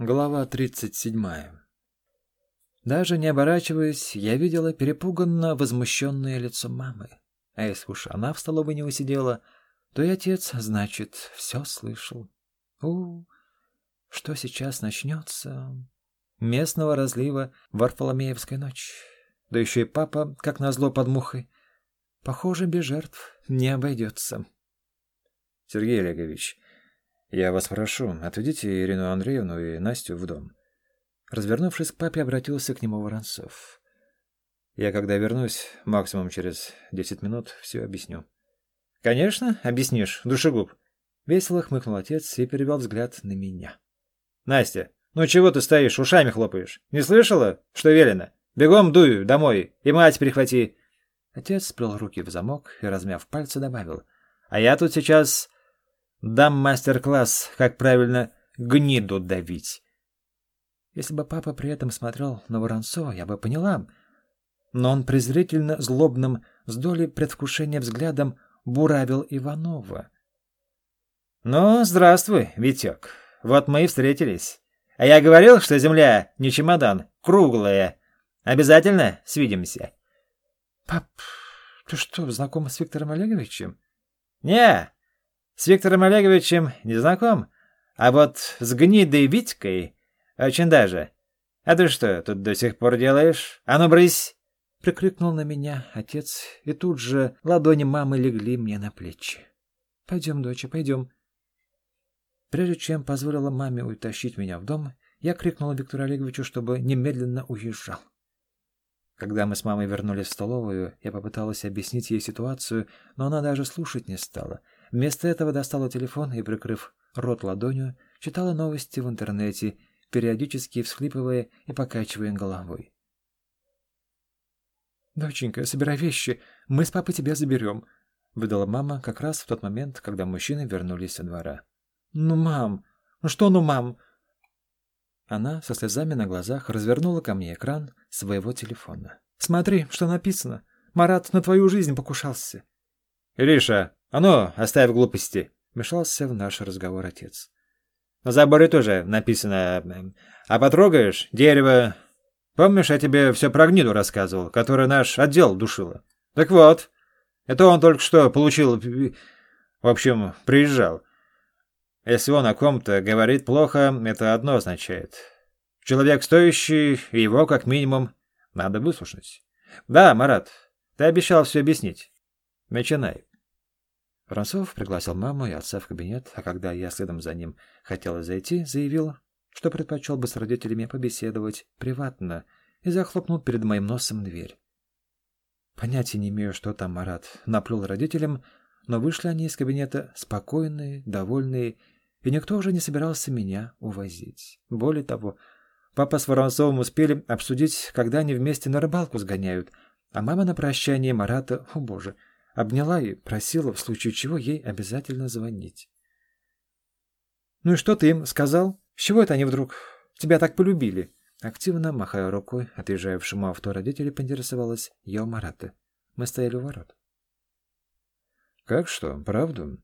Глава 37. Даже не оборачиваясь, я видела перепуганно возмущенное лицо мамы. А если уж она в столовой не усидела, то и отец, значит, все слышал. У, что сейчас начнется? Местного разлива Варфоломеевской ночь. Да еще и папа, как назло под мухой. Похоже, без жертв не обойдется. Сергей Олегович, «Я вас прошу, отведите Ирину Андреевну и Настю в дом». Развернувшись к папе, обратился к нему Воронцов. «Я, когда вернусь, максимум через десять минут, все объясню». «Конечно, объяснишь, душегуб». Весело хмыкнул отец и перевел взгляд на меня. «Настя, ну чего ты стоишь, ушами хлопаешь? Не слышала, что велено? Бегом дуй домой и мать прихвати». Отец сплел руки в замок и, размяв пальцы, добавил. «А я тут сейчас Дам мастер-класс, как правильно гниду давить. Если бы папа при этом смотрел на Воронцова, я бы поняла. Но он презрительно злобным, с долей предвкушения взглядом буравил Иванова. «Ну, здравствуй, Витек. Вот мы и встретились. А я говорил, что земля не чемодан, круглая. Обязательно свидимся?» «Пап, ты что, знаком с Виктором Олеговичем?» «Не, с Виктором Олеговичем не знаком, а вот с гнидой Витькой очень даже. А ты что тут до сих пор делаешь? А ну, брысь!» Прикрикнул на меня отец, и тут же ладони мамы легли мне на плечи. «Пойдем, доча, пойдем». Прежде чем позволила маме утащить меня в дом, я крикнула Виктору Олеговичу, чтобы немедленно уезжал. Когда мы с мамой вернулись в столовую, я попыталась объяснить ей ситуацию, но она даже слушать не стала — Вместо этого достала телефон и, прикрыв рот ладонью, читала новости в интернете, периодически всхлипывая и покачивая головой. «Доченька, собирай вещи, мы с папой тебя заберем», — выдала мама как раз в тот момент, когда мужчины вернулись со двора. «Ну, мам! Ну что ну, мам?» Она со слезами на глазах развернула ко мне экран своего телефона. «Смотри, что написано. Марат на твою жизнь покушался». «Ириша, «А ну, оставь глупости!» — вмешался в наш разговор отец. «На заборе тоже написано. А потрогаешь дерево. Помнишь, я тебе все про гниду рассказывал, которую наш отдел душила? Так вот, это он только что получил... В общем, приезжал. Если он о ком-то говорит плохо, это одно означает. Человек стоящий, его, как минимум, надо выслушать. Да, Марат, ты обещал все объяснить. Начинай. Воронцов пригласил маму и отца в кабинет, а когда я следом за ним хотела зайти, заявил, что предпочел бы с родителями побеседовать приватно, и захлопнул перед моим носом дверь. Понятия не имею, что там Марат наплел родителям, но вышли они из кабинета спокойные, довольные, и никто уже не собирался меня увозить. Более того, папа с Воронцовым успели обсудить, когда они вместе на рыбалку сгоняют, а мама на прощание Марата, о боже, — Обняла и просила, в случае чего, ей обязательно звонить. «Ну и что ты им сказал? С чего это они вдруг тебя так полюбили?» Активно, махая рукой, отъезжавшему авто родителей, поинтересовалась я Марата. Мы стояли у ворот. «Как что, правду?»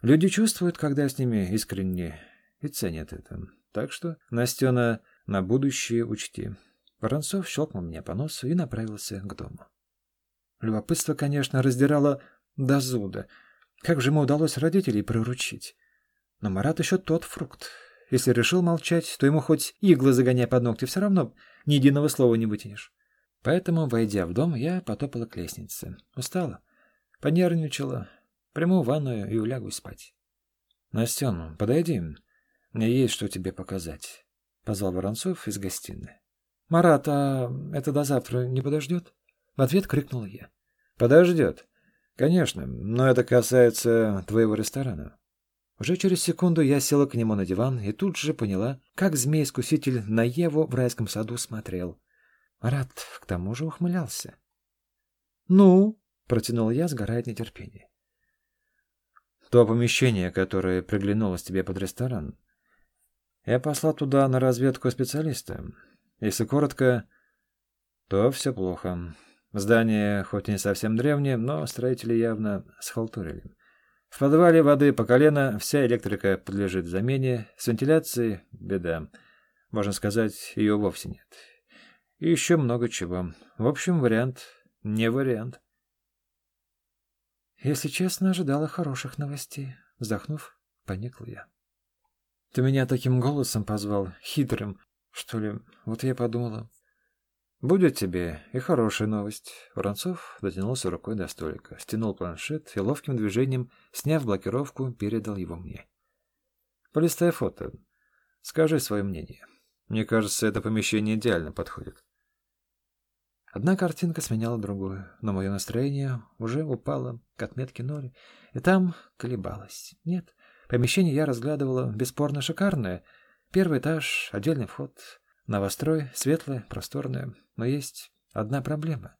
Люди чувствуют, когда с ними искренне и ценят это. Так что, Настена, на будущее учти. Воронцов щелкнул меня по носу и направился к дому. Любопытство, конечно, раздирало до зуда. Как же ему удалось родителей приручить? Но Марат еще тот фрукт. Если решил молчать, то ему хоть иглы загоняй под ногти, все равно ни единого слова не вытянешь. Поэтому, войдя в дом, я потопала к лестнице. Устала, понервничала, приму ванную и улягу спать. — Настен, подойди, мне есть что тебе показать, — позвал Воронцов из гостиной. — Марат, а это до завтра не подождет? В ответ крикнул я. «Подождет. Конечно, но это касается твоего ресторана». Уже через секунду я села к нему на диван и тут же поняла, как змей-искуситель на Еву в райском саду смотрел. Рад к тому же ухмылялся. «Ну?» — протянул я, сгорая от нетерпения. «То помещение, которое приглянулось тебе под ресторан. Я послал туда на разведку специалиста. Если коротко, то все плохо. Здание хоть и не совсем древнее, но строители явно схалтурили. В подвале воды по колено, вся электрика подлежит замене, с вентиляцией – беда. Можно сказать, ее вовсе нет. И еще много чего. В общем, вариант не вариант. Если честно, ожидала хороших новостей. Вздохнув, поникла я. Ты меня таким голосом позвал, хитрым, что ли? Вот я подумала. Будет тебе и хорошая новость. Воронцов дотянулся рукой до столика, стянул планшет и ловким движением, сняв блокировку, передал его мне. Полистай фото. Скажи свое мнение. Мне кажется, это помещение идеально подходит. Одна картинка сменяла другую, но мое настроение уже упало к отметке ноль, и там колебалось. Нет, помещение я разглядывала бесспорно шикарное. Первый этаж, отдельный вход, новострой, светлое, просторное. Но есть одна проблема.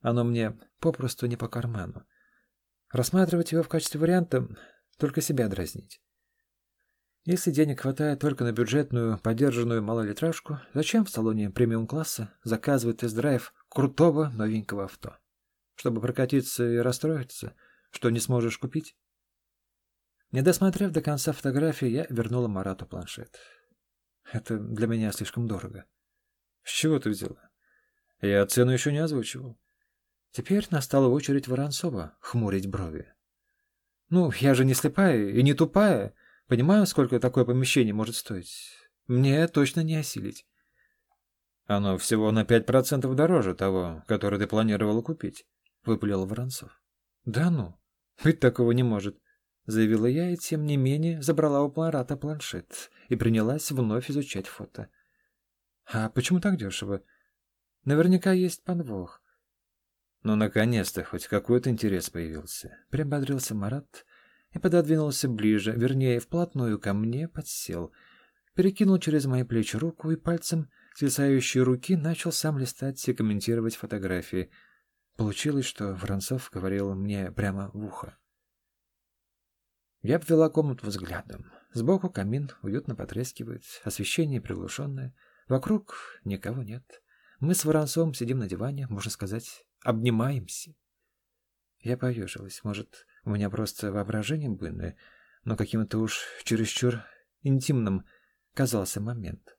Оно мне попросту не по карману. Рассматривать его в качестве варианта — только себя дразнить. Если денег хватает только на бюджетную, подержанную малолитражку, зачем в салоне премиум-класса заказывать тест-драйв крутого новенького авто? Чтобы прокатиться и расстроиться, что не сможешь купить? Не досмотрев до конца фотографии, я вернула Марату планшет. Это для меня слишком дорого. С чего ты взяла? Я цену еще не озвучивал. Теперь настала очередь Воронцова хмурить брови. Ну, я же не слепая и не тупая. Понимаю, сколько такое помещение может стоить. Мне точно не осилить. Оно всего на пять процентов дороже того, который ты планировала купить, — выпалил Воронцов. Да ну, быть такого не может, — заявила я, и тем не менее забрала у Марата планшет и принялась вновь изучать фото. А почему так дешево? Наверняка есть подвох. Ну, наконец-то хоть какой-то интерес появился. Приободрился Марат, и пододвинулся ближе, вернее, вплотную ко мне подсел. Перекинул через мои плечи руку и пальцем свисающей руки начал сам листать и комментировать фотографии. Получилось, что Воронцов говорил мне прямо в ухо. Я обвела комнату взглядом. Сбоку камин уютно потрескивает, освещение приглушенное. Вокруг никого нет. Мы с Воронцовым сидим на диване, можно сказать, обнимаемся. Я поежилась. Может, у меня просто воображение буйное, но каким-то уж чересчур интимным казался момент.